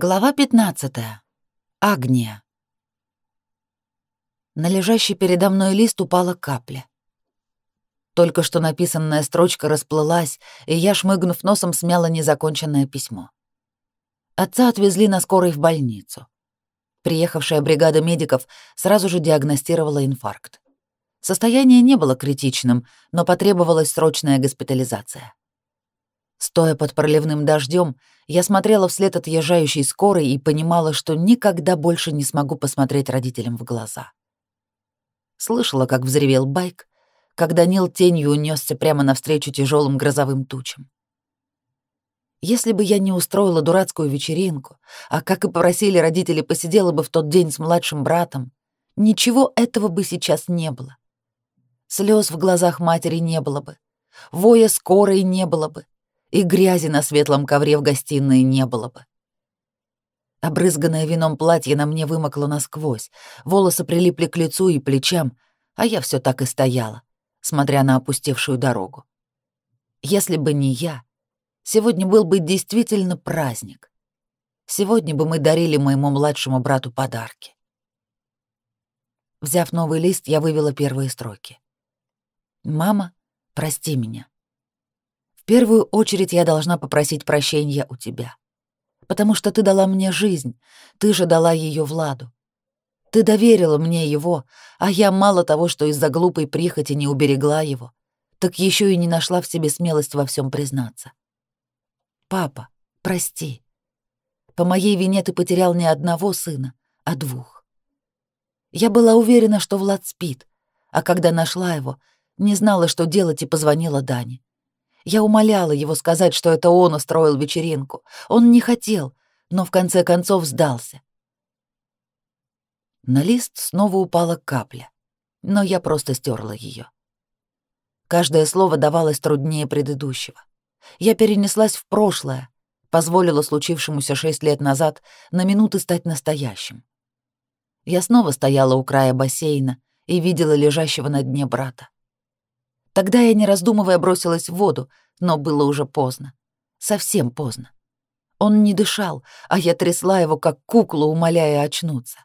Глава 15. Агния. На лежащий передо мной лист упала капля. Только что написанная строчка расплылась, и я, шмыгнув носом, смяла незаконченное письмо. Отца отвезли на скорой в больницу. Приехавшая бригада медиков сразу же диагностировала инфаркт. Состояние не было критичным, но потребовалась срочная госпитализация. Стоя под проливным дождем, я смотрела вслед отъезжающей скорой и понимала, что никогда больше не смогу посмотреть родителям в глаза. Слышала, как взревел байк, когда Нил тенью унесся прямо навстречу тяжелым грозовым тучам. Если бы я не устроила дурацкую вечеринку, а, как и попросили родители, посидела бы в тот день с младшим братом, ничего этого бы сейчас не было. Слез в глазах матери не было бы, воя скорой не было бы, и грязи на светлом ковре в гостиной не было бы. Обрызганное вином платье на мне вымокло насквозь, волосы прилипли к лицу и плечам, а я все так и стояла, смотря на опустевшую дорогу. Если бы не я, сегодня был бы действительно праздник. Сегодня бы мы дарили моему младшему брату подарки. Взяв новый лист, я вывела первые строки. «Мама, прости меня первую очередь я должна попросить прощения у тебя. Потому что ты дала мне жизнь, ты же дала ее Владу. Ты доверила мне его, а я мало того, что из-за глупой прихоти не уберегла его, так еще и не нашла в себе смелость во всем признаться. Папа, прости. По моей вине ты потерял не одного сына, а двух. Я была уверена, что Влад спит, а когда нашла его, не знала, что делать, и позвонила Дане. Я умоляла его сказать, что это он устроил вечеринку. Он не хотел, но в конце концов сдался. На лист снова упала капля, но я просто стерла ее. Каждое слово давалось труднее предыдущего. Я перенеслась в прошлое, позволила случившемуся шесть лет назад на минуты стать настоящим. Я снова стояла у края бассейна и видела лежащего на дне брата. Тогда я, не раздумывая, бросилась в воду, но было уже поздно. Совсем поздно. Он не дышал, а я трясла его, как куклу, умоляя очнуться.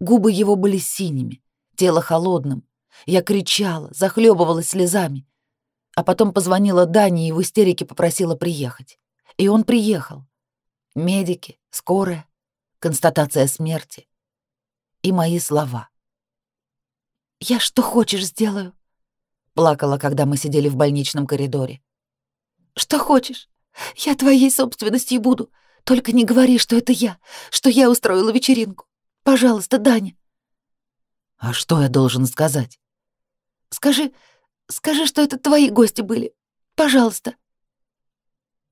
Губы его были синими, тело холодным. Я кричала, захлебывалась слезами. А потом позвонила Дане и в истерике попросила приехать. И он приехал. Медики, скорая, констатация смерти. И мои слова. «Я что хочешь сделаю», Плакала, когда мы сидели в больничном коридоре. «Что хочешь? Я твоей собственностью буду. Только не говори, что это я, что я устроила вечеринку. Пожалуйста, Даня». «А что я должен сказать?» «Скажи, скажи, что это твои гости были. Пожалуйста».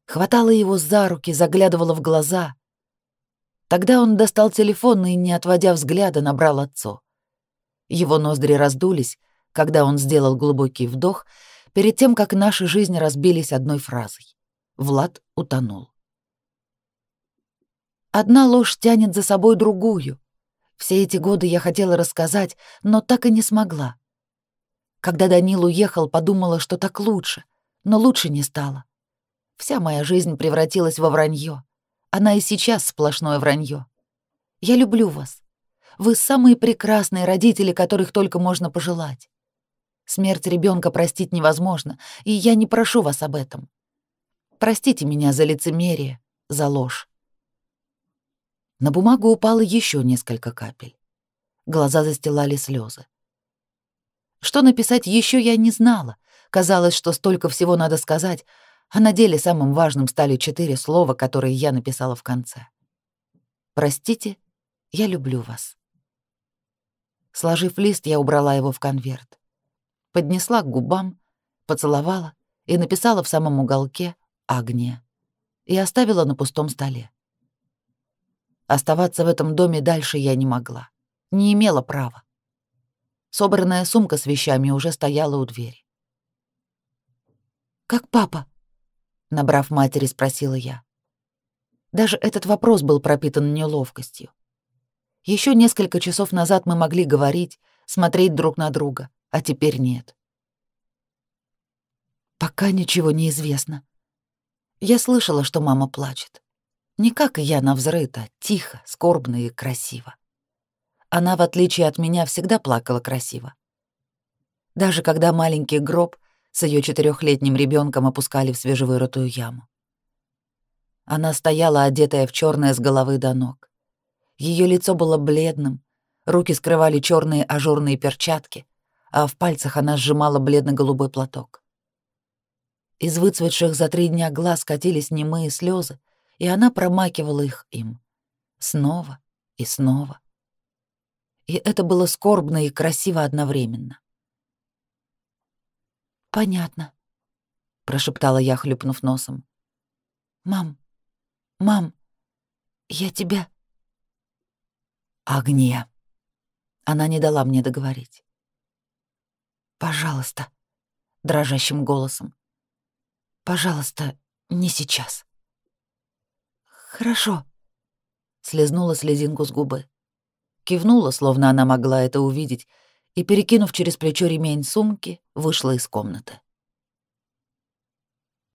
Хватала его за руки, заглядывала в глаза. Тогда он достал телефон и, не отводя взгляда, набрал отцу. Его ноздри раздулись, когда он сделал глубокий вдох, перед тем, как наши жизни разбились одной фразой. Влад утонул. Одна ложь тянет за собой другую. Все эти годы я хотела рассказать, но так и не смогла. Когда Данил уехал, подумала, что так лучше, но лучше не стало. Вся моя жизнь превратилась во вранье. Она и сейчас сплошное вранье. Я люблю вас. Вы самые прекрасные родители, которых только можно пожелать. Смерть ребенка простить невозможно, и я не прошу вас об этом. Простите меня за лицемерие, за ложь. На бумагу упало еще несколько капель. Глаза застилали слезы. Что написать еще я не знала. Казалось, что столько всего надо сказать, а на деле самым важным стали четыре слова, которые я написала в конце. «Простите, я люблю вас». Сложив лист, я убрала его в конверт поднесла к губам, поцеловала и написала в самом уголке «Агния» и оставила на пустом столе. Оставаться в этом доме дальше я не могла, не имела права. Собранная сумка с вещами уже стояла у двери. «Как папа?» — набрав матери, спросила я. Даже этот вопрос был пропитан неловкостью. Еще несколько часов назад мы могли говорить, смотреть друг на друга, а теперь нет. Пока ничего не известно. Я слышала, что мама плачет. Не как я навзрыто, тихо, скорбно и красиво. Она, в отличие от меня, всегда плакала красиво. Даже когда маленький гроб с ее четырехлетним ребенком опускали в свежевырытую яму. Она стояла, одетая в черное с головы до ног. Ее лицо было бледным, руки скрывали черные ажурные перчатки, а в пальцах она сжимала бледно-голубой платок. Из выцветших за три дня глаз катились немые слезы, и она промакивала их им. Снова и снова. И это было скорбно и красиво одновременно. «Понятно», — прошептала я, хлюпнув носом. «Мам, мам, я тебя...» «Огне!» Она не дала мне договорить. «Пожалуйста», — дрожащим голосом. «Пожалуйста, не сейчас». «Хорошо», — слезнула слезинку с губы. Кивнула, словно она могла это увидеть, и, перекинув через плечо ремень сумки, вышла из комнаты.